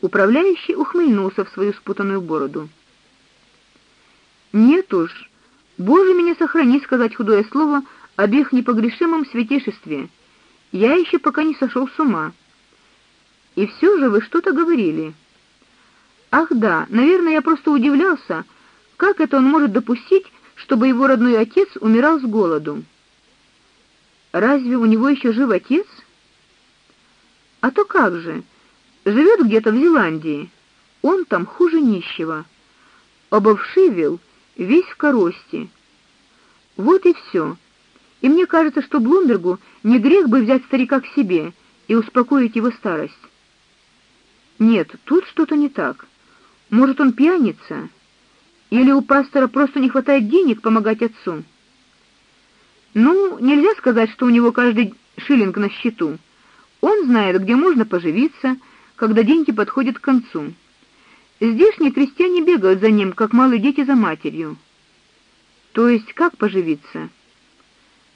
Управляющий ухмыльнулся в свою спутанную бороду. Нет уж, Боже меня сохрани сказать худое слово об их непогрешимом святейшестве. Я еще пока не сошел с ума. И все же вы что-то говорили. Ах да, наверное, я просто удивлялся, как это он может допустить, чтобы его родной отец умирал с голоду. Разве у него еще жив отец? А то как же? Живет где-то в Зеландии. Он там хуже нищего. Обовшивил, весь в коросте. Вот и все. И мне кажется, что Блумбергу не грех бы взять старика к себе и успокоить его старость. Нет, тут что-то не так. Может, он пьяница? Или у пастора просто не хватает денег помогать отцу? Ну, нельзя сказать, что у него каждый шиллинг на счету. Он знает, где можно поживиться, когда деньги подходят к концу. Здешние крестьяне бегают за ним, как малые дети за матерью. То есть как поживиться?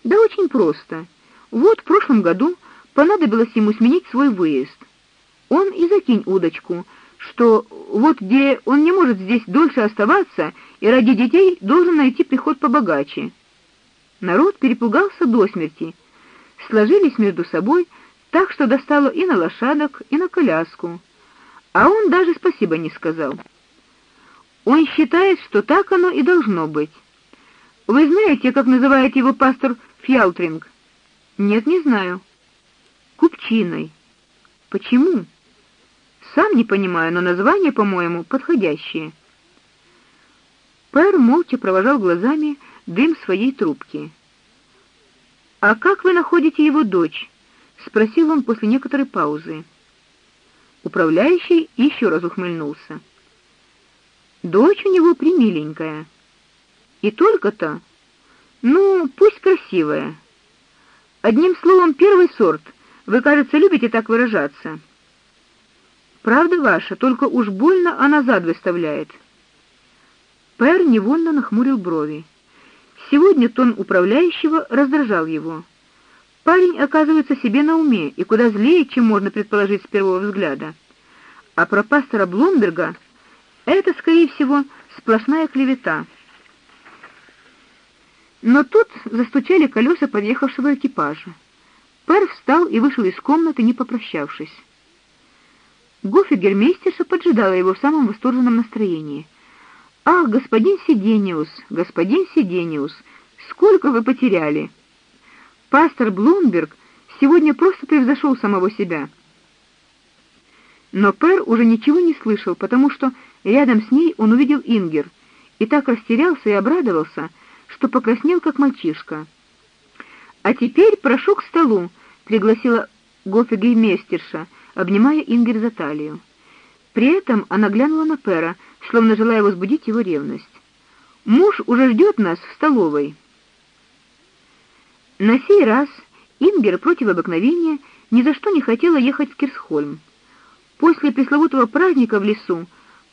Да очень просто. Вот в прошлом году понадобилось ему сменить свой выезд. Он и закинь удочку, что вот где он не может здесь дольше оставаться и ради детей должен найти приход побогаче. Народ перепугался до смерти. Сложились между собой так, что достало и на лошадок, и на коляску. А он даже спасибо не сказал. Он считает, что так оно и должно быть. Вы знаете, как называет его пастор Фьялтринг? Нет, не знаю. Купчиной. Почему? Сам не понимаю, но название, по-моему, подходящее. Пэр молча провожал глазами дым своей трубки. А как вы находите его дочь? Спросил он после некоторой паузы. Управляющий еще раз ухмыльнулся. Дочь у него примиленькая. И только-то. Ну, пусть красивая. Одним словом, первый сорт. Вы, кажется, любите так выражаться. Правда ваша, только уж больно она зад выставляет. Пэр невольно нахмурил брови. Сегодня тон управляющего раздражал его. Парень оказывается себе на уме и куда злее, чем можно предположить с первого взгляда. А про пастора Блумберга это, скорее всего, сплошная клевета. Но тут застучали колеса подъехавшего экипажа. Пэр встал и вышел из комнаты, не попрощавшись. Гофигермейстерша поджидала его в самом восторженном настроении. Ах, господин Сидениус, господин Сидениус, сколько вы потеряли! Пастор Блумберг сегодня просто превзошел самого себя. Но Пэр уже ничего не слышал, потому что рядом с ней он увидел Ингер и так растерялся и обрадовался, что покраснел как мальчишка. А теперь прошу к столу, пригласила гофигеймейстерша обнимая Ингер за талию. При этом она глянула на Пера, словно желая возбудить его ревность. Муж уже ждет нас в столовой. На сей раз Ингер против обыкновения ни за что не хотела ехать в Кирсхольм. После пресловутого праздника в лесу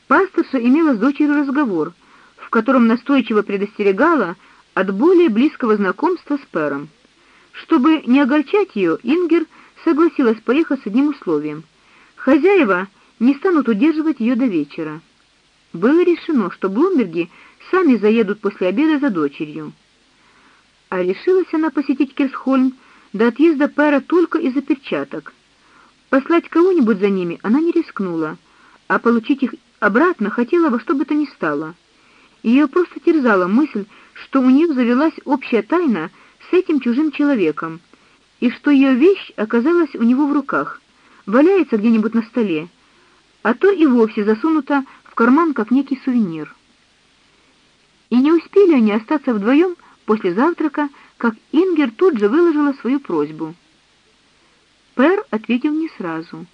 пасторша имела с дочерью разговор, в котором настойчиво предостерегала от более близкого знакомства с Пером. Чтобы не огорчать ее, Ингер согласилась поехать с одним условием. Хозяева не станут удерживать ее до вечера. Было решено, что Блумберги сами заедут после обеда за дочерью. А решилась она посетить Кирсхольм до отъезда Пэра только из-за перчаток. Послать кого-нибудь за ними она не рискнула, а получить их обратно хотела во что бы то ни стало. Ее просто терзала мысль, что у нее завелась общая тайна с этим чужим человеком, и что ее вещь оказалась у него в руках, валяется где-нибудь на столе, а то и вовсе засунута в карман как некий сувенир. И не успели они остаться вдвоем после завтрака, как Ингер тут же выложила свою просьбу. Пэр ответил не сразу.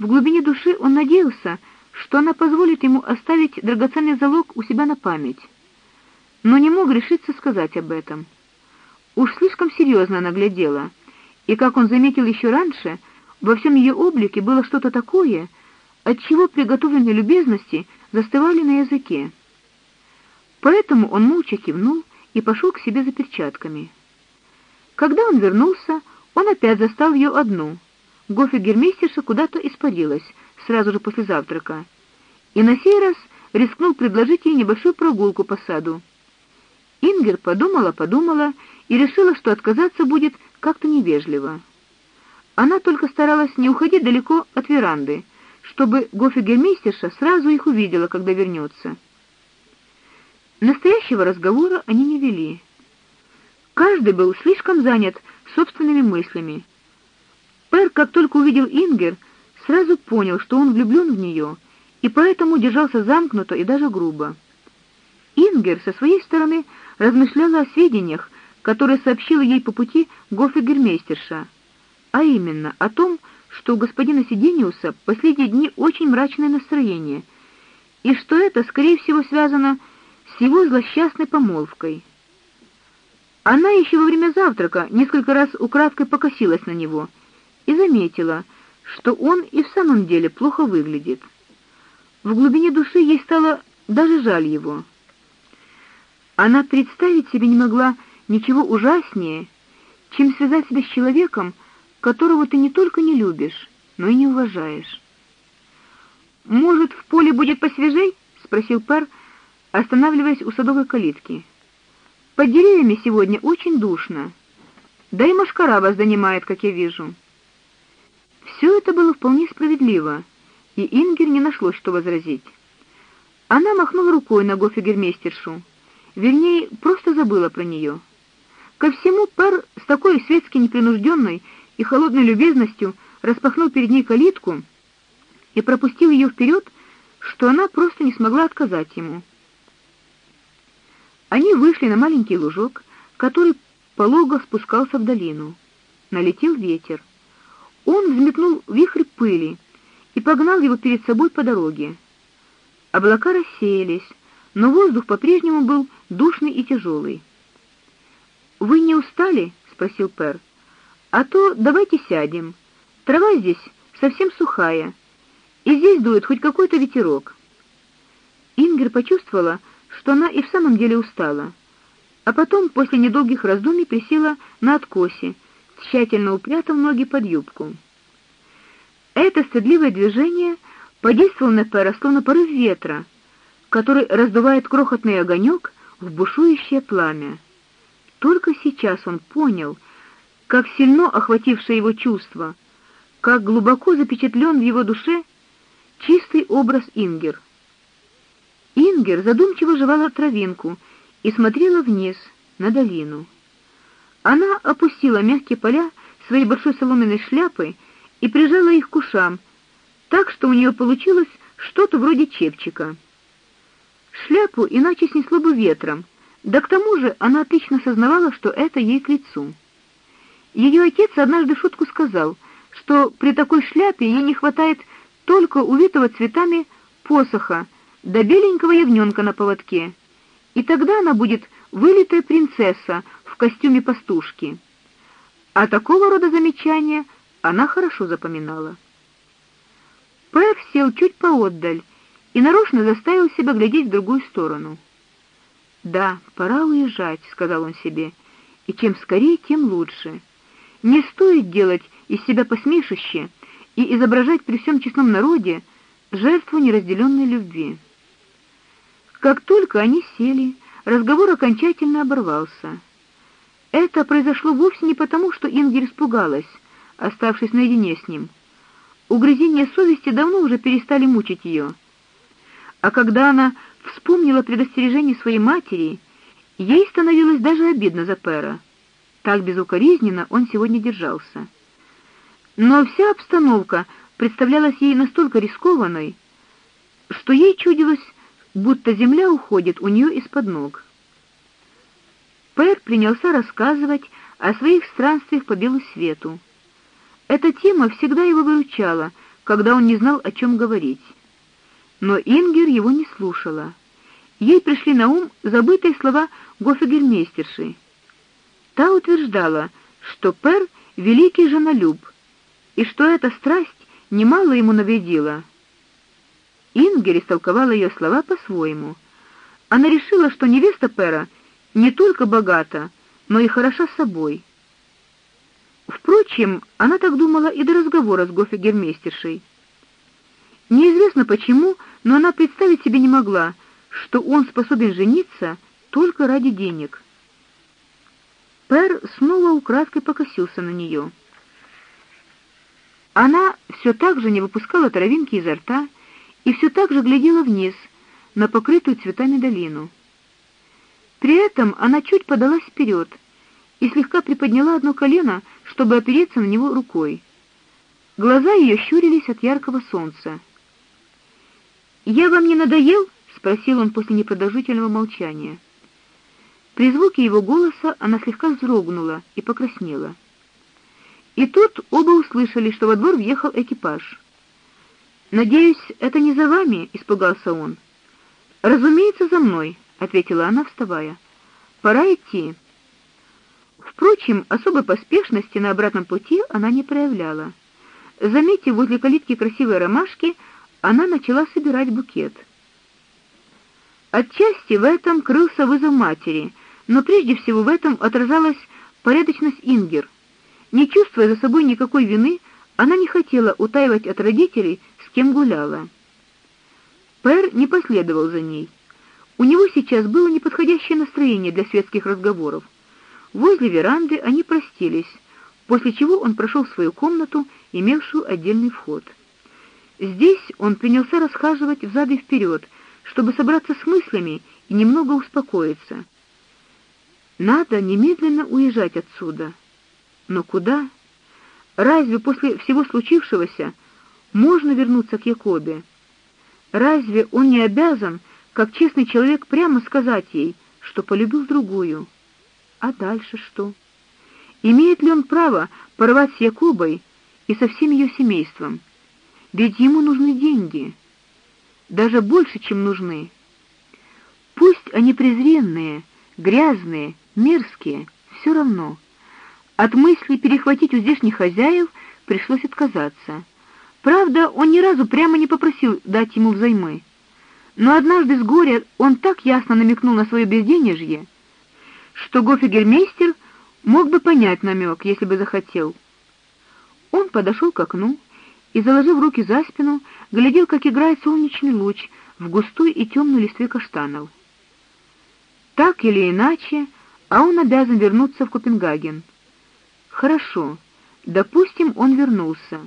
В глубине души он надеялся, что она позволит ему оставить драгоценный залог у себя на память, но не мог решиться сказать об этом. Уж слишком серьезно она глядела — и как он заметил еще раньше, во всем ее облике было что-то такое, от чего приготовленные любезности застывали на языке. Поэтому он молча кивнул и пошел к себе за перчатками. Когда он вернулся, он опять застал ее одну. Гофигермейстерша куда-то испарилась, сразу же после завтрака, и на сей раз рискнул предложить ей небольшую прогулку по саду. Ингер подумала, подумала и решила, что отказаться будет как-то невежливо. Она только старалась не уходить далеко от веранды, чтобы гофигермейстерша сразу их увидела, когда вернется. Настоящего разговора они не вели. Каждый был слишком занят собственными мыслями. Пер, как только увидел Ингер, сразу понял, что он влюблен в нее, и поэтому держался замкнуто и даже грубо. Ингер со своей стороны размышляла о сведениях, которые сообщила ей по пути гофигермейстерша, а именно о том, что у господина Сидениуса последние дни очень мрачное настроение, и что это, скорее всего, связано с его злосчастной помолвкой. Она еще во время завтрака несколько раз украдкой покосилась на него и заметила, что он и в самом деле плохо выглядит. В глубине души ей стало даже жаль его. Она представить себе не могла ничего ужаснее, чем связать себя с человеком, которого ты не только не любишь, но и не уважаешь. Может, в поле будет посвежей? спросил Пер, останавливаясь у садовой калитки. Под деревьями сегодня очень душно. Да и машкара вас занимает, как я вижу. Все это было вполне справедливо, и Ингер не нашлось, что возразить. Она махнула рукой на гофигермейстершу, вернее, просто забыла про нее. Ко всему Пер с такой светски непринужденной и холодной любезностью распахнул перед ней калитку и пропустил ее вперед, что она просто не смогла отказать ему. Они вышли на маленький лужок, который полого спускался в долину. Налетел ветер. Он взметнул вихрь пыли и погнал его перед собой по дороге. Облака рассеялись, но воздух по-прежнему был душный и тяжелый. Вы не устали? спросил Пер. А то давайте сядем. Трава здесь совсем сухая, и здесь дует хоть какой-то ветерок. Ингер почувствовала, что она и в самом деле устала. А потом, после недолгих раздумий, присела на откосе, тщательно упрятав ноги под юбку. Это стыдливое движение подействовало на Пера словно порыв ветра, который раздувает крохотный огонек в бушующее пламя. Только сейчас он понял, как сильно охватившее его чувство, как глубоко запечатлен в его душе чистый образ Ингер. Ингер задумчиво жевала травинку и смотрела вниз, на долину. Она опустила мягкие поля своей большой соломенной шляпы и прижала их к ушам, так что у нее получилось что-то вроде чепчика. Шляпу иначе снесло бы ветром, да к тому же она отлично сознавала, что это ей к лицу. Ее отец однажды в шутку сказал, что при такой шляпе ей не хватает только увитого цветами посоха да беленького ягненка на поводке. И тогда она будет вылитая принцесса в костюме пастушки. А такого рода замечания она хорошо запоминала. Пэр сел чуть поотдаль и нарочно заставил себя глядеть в другую сторону. Да, пора уезжать, сказал он себе. И чем скорее, тем лучше. Не стоит делать из себя посмешище и изображать при всем честном народе жертву неразделенной любви. Как только они сели, разговор окончательно оборвался. Это произошло вовсе не потому, что Ингер испугалась, оставшись наедине с ним. Угрызения совести давно уже перестали мучить ее. А когда она вспомнила предостережение своей матери, ей становилось даже обидно за Пера. Так безукоризненно он сегодня держался. Но вся обстановка представлялась ей настолько рискованной, что ей чудилось, будто земля уходит у нее из-под ног. Пер принялся рассказывать о своих странствиях по белу свету. Эта тема всегда его выручала, когда он не знал, о чем говорить. Но Ингер его не слушала. Ей пришли на ум забытые слова гофигермейстерши. Та утверждала, что Пер великий женолюб, и что эта страсть немало ему навредила. Ингер истолковала ее слова по-своему. Она решила, что невеста Пера не только богата, но и хороша собой. Впрочем, она так думала и до разговора с гофигермейстершей. Неизвестно почему, но она представить себе не могла, что он способен жениться только ради денег. Пер снова украдкой покосился на нее. Она все так же не выпускала травинки изо рта и все так же глядела вниз на покрытую цветами долину. При этом она чуть подалась вперед и слегка приподняла одно колено, чтобы опереться на него рукой. Глаза ее щурились от яркого солнца. "Я вам не надоел?" спросил он после непродолжительного молчания. При звуке его голоса она слегка вздрогнула и покраснела. И тут оба услышали, что во двор въехал экипаж. Надеюсь, это не за вами, испугался он. Разумеется, за мной, ответила она, вставая. Пора идти. Впрочем, особой поспешности на обратном пути она не проявляла. Заметив возле калитки красивые ромашки, она начала собирать букет. Отчасти в этом крылся вызов матери, но прежде всего в этом отражалась порядочность Ингер. Не чувствуя за собой никакой вины, она не хотела утаивать от родителей, с кем гуляла. Пэр не последовал за ней. У него сейчас было неподходящее настроение для светских разговоров. Возле веранды они простились, после чего он прошел в свою комнату, имевшую отдельный вход. Здесь он принялся расхаживать взад и вперед, чтобы собраться с мыслями и немного успокоиться. Надо немедленно уезжать отсюда. Но куда? Разве после всего случившегося можно вернуться к Якобе? Разве он не обязан, как честный человек, прямо сказать ей, что полюбил другую? А дальше что? Имеет ли он право порвать с Якобой и со всем ее семейством? Ведь ему нужны деньги, даже больше, чем нужны. Пусть они презренные, грязные, мерзкие, все равно. От мысли перехватить у здешних хозяев пришлось отказаться. Правда, он ни разу прямо не попросил дать ему взаймы. Но однажды с горя он так ясно намекнул на свое безденежье, что гофигермейстер мог бы понять намек, если бы захотел. Он подошел к окну и, заложив руки за спину, глядел, как играет солнечный луч в густой и темной листве каштанов. Так или иначе, а он обязан вернуться в Копенгаген. Хорошо. Допустим, он вернулся.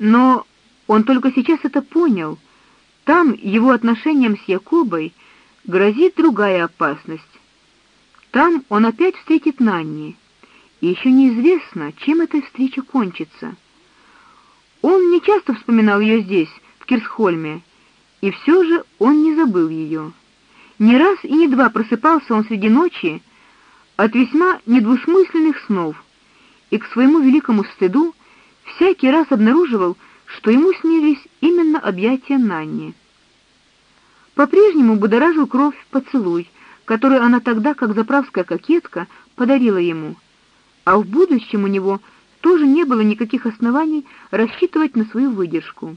Но он только сейчас это понял. Там его отношениям с Якобой грозит другая опасность. Там он опять встретит Нанни. И еще неизвестно, чем эта встреча кончится. Он не часто вспоминал ее здесь, в Кирсхольме, и все же он не забыл ее. Не раз и не два просыпался он среди ночи от весьма недвусмысленных снов и к своему великому стыду всякий раз обнаруживал, что ему снились именно объятия Нанни. По-прежнему будоражил кровь поцелуй, который она тогда, как заправская кокетка, подарила ему. А в будущем у него тоже не было никаких оснований рассчитывать на свою выдержку.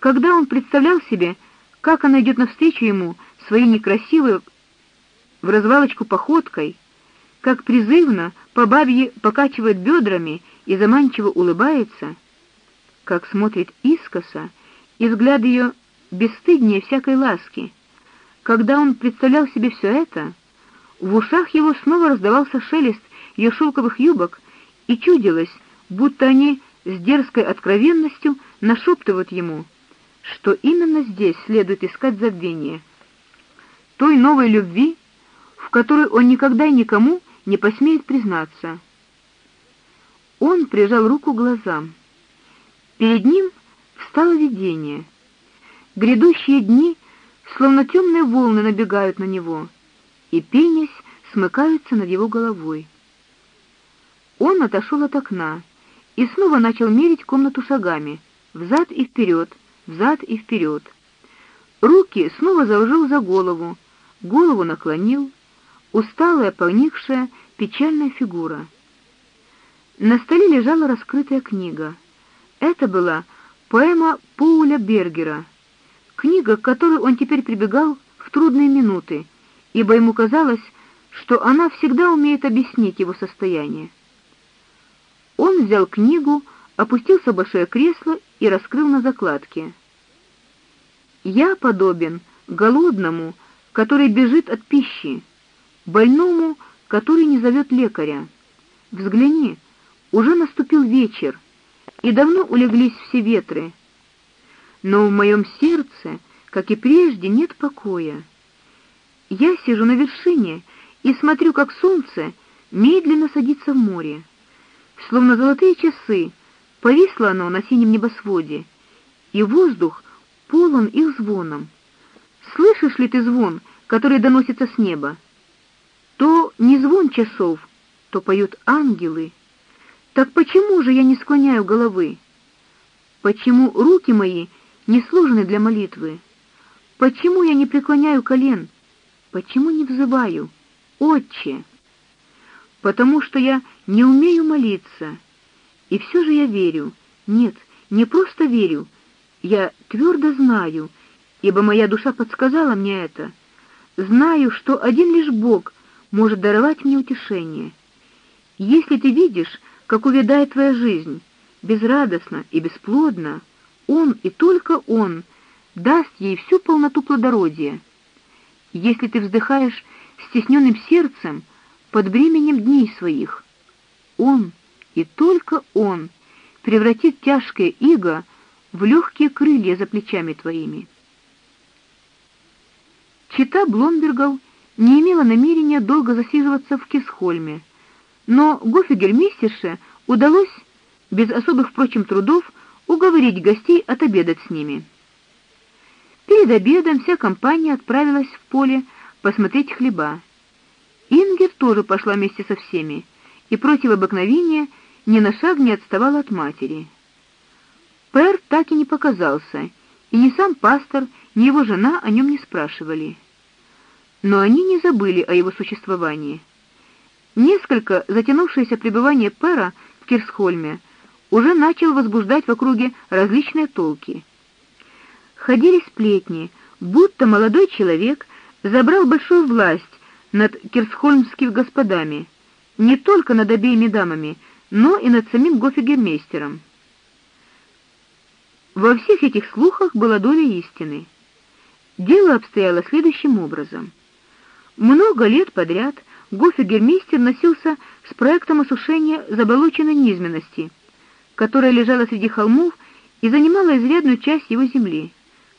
Когда он представлял себе, как она идет навстречу ему своей некрасивой в развалочку походкой, как призывно по бабье покачивает бедрами и заманчиво улыбается, как смотрит искоса, и взгляд ее бесстыднее всякой ласки. Когда он представлял себе все это, в ушах его снова раздавался шелест ее шелковых юбок, и чудилось, будто они с дерзкой откровенностью нашептывают ему, что именно здесь следует искать забвение той новой любви, в которой он никогда и никому не посмеет признаться. Он прижал руку к глазам. Перед ним встало видение. Грядущие дни, словно темные волны, набегают на него и пенясь смыкаются над его головой. Он отошел от окна и снова начал мерить комнату шагами, взад и вперед, взад и вперед. Руки снова заложил за голову, голову наклонил, усталая, поникшая, печальная фигура. На столе лежала раскрытая книга. Это была поэма Пауля Бергера, книга, к которой он теперь прибегал в трудные минуты, ибо ему казалось, что она всегда умеет объяснить его состояние. Он взял книгу, опустился в большое кресло и раскрыл на закладке. Я подобен голодному, который бежит от пищи, больному, который не зовет лекаря. Взгляни, уже наступил вечер, и давно улеглись все ветры. Но в моем сердце, как и прежде, нет покоя. Я сижу на вершине и смотрю, как солнце медленно садится в море. Словно золотые часы, повисло оно на синем небосводе, и воздух полон их звоном. Слышишь ли ты звон, который доносится с неба? То не звон часов, то поют ангелы. Так почему же я не склоняю головы? Почему руки мои не сложены для молитвы? Почему я не преклоняю колен? Почему не взываю: "Отче"? Потому что я не умею молиться. И все же я верю. Нет, не просто верю, я твердо знаю, ибо моя душа подсказала мне это. Знаю, что один лишь Бог может даровать мне утешение. Если ты видишь, как увядает твоя жизнь, безрадостно и бесплодно, он и только он даст ей всю полноту плодородия. Если ты вздыхаешь стесненным сердцем под бременем дней своих, он и только он превратит тяжкое иго в легкие крылья за плечами твоими. Чита Бломбергов не имела намерения долго засиживаться в Кисхольме, но гофигермейстерше удалось без особых, впрочем, трудов уговорить гостей отобедать с ними. Перед обедом вся компания отправилась в поле посмотреть хлеба. Ингер тоже пошла вместе со всеми и против обыкновения ни на шаг не отставала от матери. Пер так и не показался, и ни сам пастор, ни его жена о нем не спрашивали. Но они не забыли о его существовании. Несколько затянувшееся пребывание Пера в Кирсхольме уже начал возбуждать в округе различные толки. Ходили сплетни, будто молодой человек забрал большую власть над кирсхольмскими господами, не только над обеими дамами, но и над самим гофигермейстером. Во всех этих слухах была доля истины. Дело обстояло следующим образом. Много лет подряд гофигермейстер носился с проектом осушения заболоченной низменности, которая лежала среди холмов и занимала изрядную часть его земли.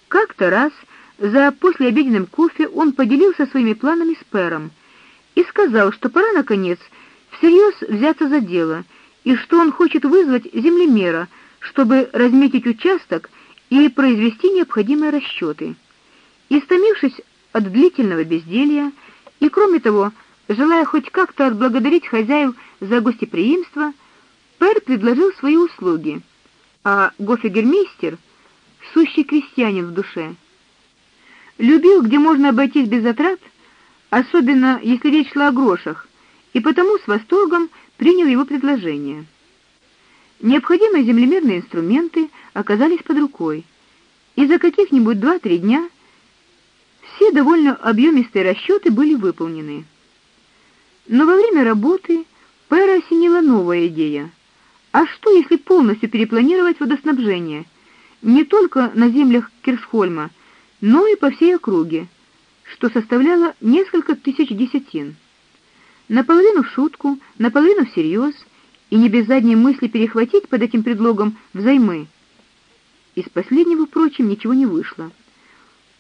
Как-то раз за послеобеденным кофе он поделился своими планами с Пером и сказал, что пора наконец всерьез взяться за дело и что он хочет вызвать землемера, чтобы разметить участок и произвести необходимые расчеты. Истомившись от длительного безделья и, кроме того, желая хоть как-то отблагодарить хозяев за гостеприимство, Пер предложил свои услуги, а гофигермейстер, сущий крестьянин в душе, любил, где можно обойтись без затрат, особенно если речь шла о грошах, и потому с восторгом принял его предложение. Необходимые землемерные инструменты оказались под рукой, и за каких-нибудь два-три дня все довольно объемистые расчеты были выполнены. Но во время работы Пэра осенила новая идея. А что, если полностью перепланировать водоснабжение не только на землях Кирсхольма, но и по всей округе, что составляло несколько тысяч десятин? Наполовину в шутку, наполовину всерьез, и не без задней мысли перехватить под этим предлогом взаймы. Из последнего, впрочем, ничего не вышло.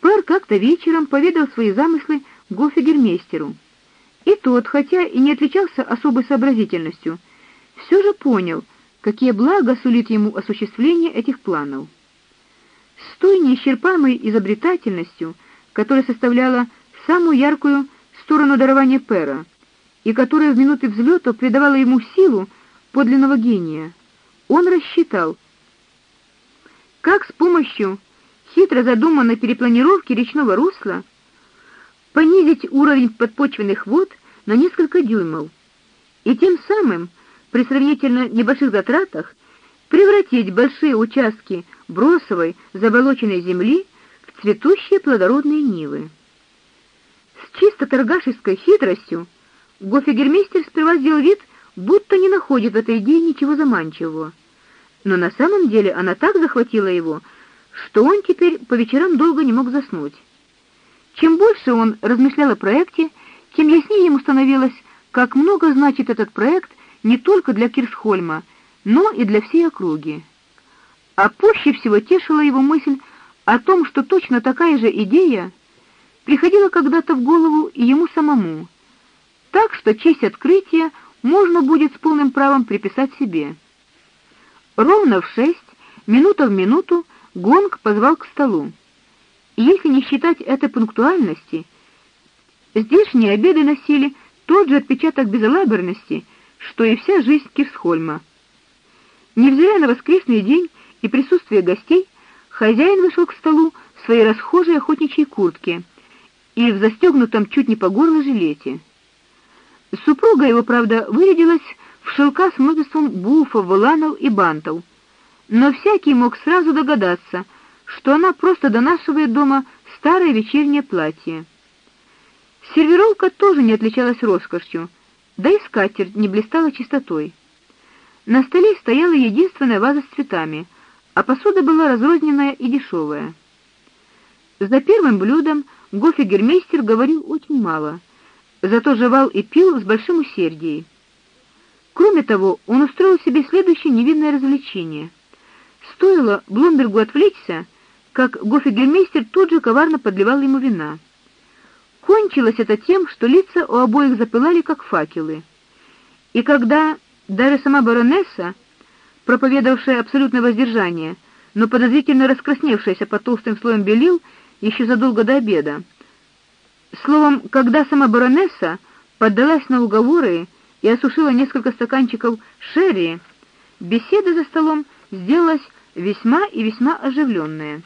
Пэр как-то вечером поведал свои замыслы гофигермейстеру. И тот, хотя и не отличался особой сообразительностью, все же понял, какие блага сулит ему осуществление этих планов. С той неисчерпаемой изобретательностью, которая составляла самую яркую сторону дарования Пэра, и которая в минуты взлета придавала ему силу подлинного гения, он рассчитал, как с помощью хитро задуманной перепланировки речного русла понизить уровень подпочвенных вод на несколько дюймов и тем самым при сравнительно небольших затратах превратить большие участки бросовой заболоченной земли в цветущие плодородные нивы. С чисто торгашеской хитростью гофигермейстер сперва сделал вид, будто не находит в этой идее ничего заманчивого. Но на самом деле она так захватила его, что он теперь по вечерам долго не мог заснуть. Чем больше он размышлял о проекте, тем яснее ему становилось, как много значит этот проект не только для Кирсхольма, но и для всей округи. А пуще всего тешила его мысль о том, что точно такая же идея приходила когда-то в голову и ему самому. Так что честь открытия можно будет с полным правом приписать себе. Ровно в шесть, минута в минуту, Гонг позвал к столу. И если не считать этой пунктуальности, здешние обеды носили тот же отпечаток безалаберности, что и вся жизнь Кирсхольма. Невзирая на воскресный день и присутствие гостей, хозяин вышел к столу в своей расхожей охотничьей куртке и в застегнутом чуть не по горло жилете. Супруга его, правда, вырядилась в шелка с множеством буфов, воланов и бантов, но всякий мог сразу догадаться — что она просто донашивает дома старое вечернее платье. Сервировка тоже не отличалась роскошью, да и скатерть не блистала чистотой. На столе стояла единственная ваза с цветами, а посуда была разрозненная и дешевая. За первым блюдом гофигермейстер говорил очень мало, зато жевал и пил с большим усердием. Кроме того, он устроил себе следующее невинное развлечение. Стоило Блумбергу отвлечься, как гофигельмейстер тут же коварно подливал ему вина. Кончилось это тем, что лица у обоих запылали как факелы. И когда даже сама баронесса, проповедовавшая абсолютное воздержание, но подозрительно раскрасневшаяся под толстым слоем белил еще задолго до обеда, словом, когда сама баронесса поддалась на уговоры и осушила несколько стаканчиков шерри, беседа за столом сделалась весьма и весьма оживленная.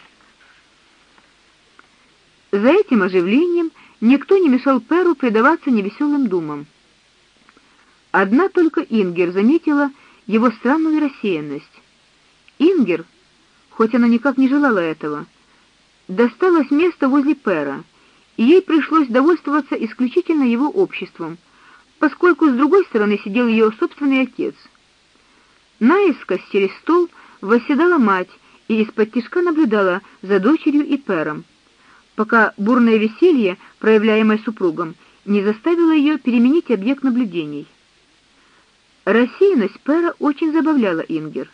За этим оживлением никто не мешал Перу предаваться невеселым думам. Одна только Ингер заметила его странную рассеянность. Ингер, хоть она никак не желала этого, досталось место возле Пера, и ей пришлось довольствоваться исключительно его обществом, поскольку с другой стороны сидел ее собственный отец. Наискось через стол восседала мать и из-под тишка наблюдала за дочерью и Пером пока бурное веселье, проявляемое супругом, не заставило ее переменить объект наблюдений. Рассеянность Пэра очень забавляла Ингер.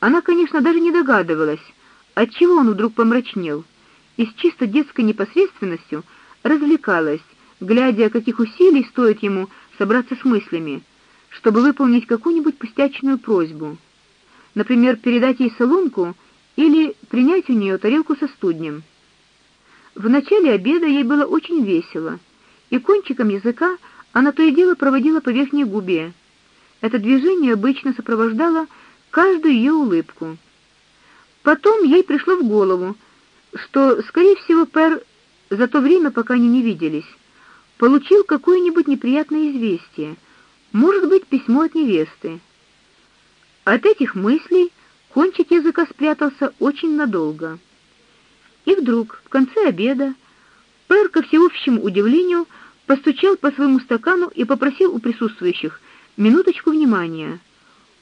Она, конечно, даже не догадывалась, отчего он вдруг помрачнел, и с чисто детской непосредственностью развлекалась, глядя, каких усилий стоит ему собраться с мыслями, чтобы выполнить какую-нибудь пустячную просьбу. Например, передать ей солонку или принять у нее тарелку со студнем. В начале обеда ей было очень весело, и кончиком языка она то и дело проводила по верхней губе. Это движение обычно сопровождало каждую ее улыбку. Потом ей пришло в голову, что, скорее всего, Пер за то время, пока они не виделись, получил какое-нибудь неприятное известие, может быть, письмо от невесты. От этих мыслей кончик языка спрятался очень надолго. И вдруг, в конце обеда, Пэр, ко всеобщему удивлению, постучал по своему стакану и попросил у присутствующих минуточку внимания.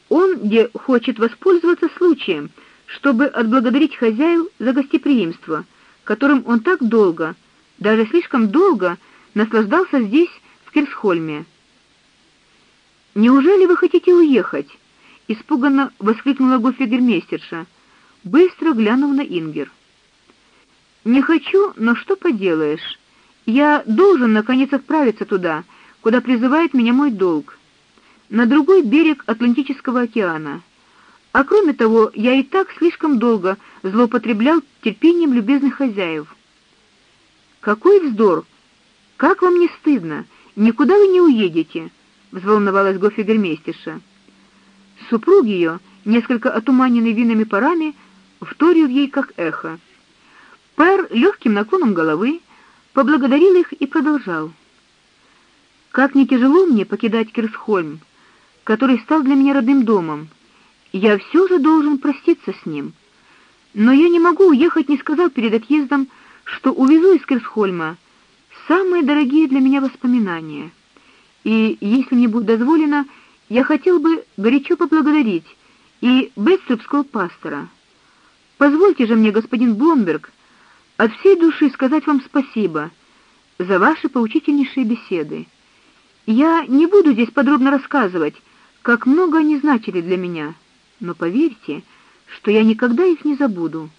Он где хочет воспользоваться случаем, чтобы отблагодарить хозяев за гостеприимство, которым он так долго, даже слишком долго наслаждался здесь, в Кирсхольме. Неужели вы хотите уехать? Испуганно воскликнула гофигермейстерша, быстро глянув на Ингер. Не хочу, но что поделаешь? Я должен наконец отправиться туда, куда призывает меня мой долг, на другой берег Атлантического океана. А кроме того, я и так слишком долго злоупотреблял терпением любезных хозяев. Какой вздор! Как вам не стыдно? Никуда вы не уедете, взволновалась гофигермейстерша. Супруг ее, несколько отуманенный винными парами, вторил ей как эхо. Пэр легким наклоном головы поблагодарил их и продолжал: Как не тяжело мне покидать Кирсхольм, который стал для меня родным домом. Я все же должен проститься с ним. Но я не могу уехать, не сказав перед отъездом, что увезу из Кирсхольма самые дорогие для меня воспоминания. И если мне будет дозволено, я хотел бы горячо поблагодарить и Бетсубского пастора. Позвольте же мне, господин Бломберг, от всей души сказать вам спасибо за ваши поучительнейшие беседы. Я не буду здесь подробно рассказывать, как много они значили для меня, но поверьте, что я никогда их не забуду.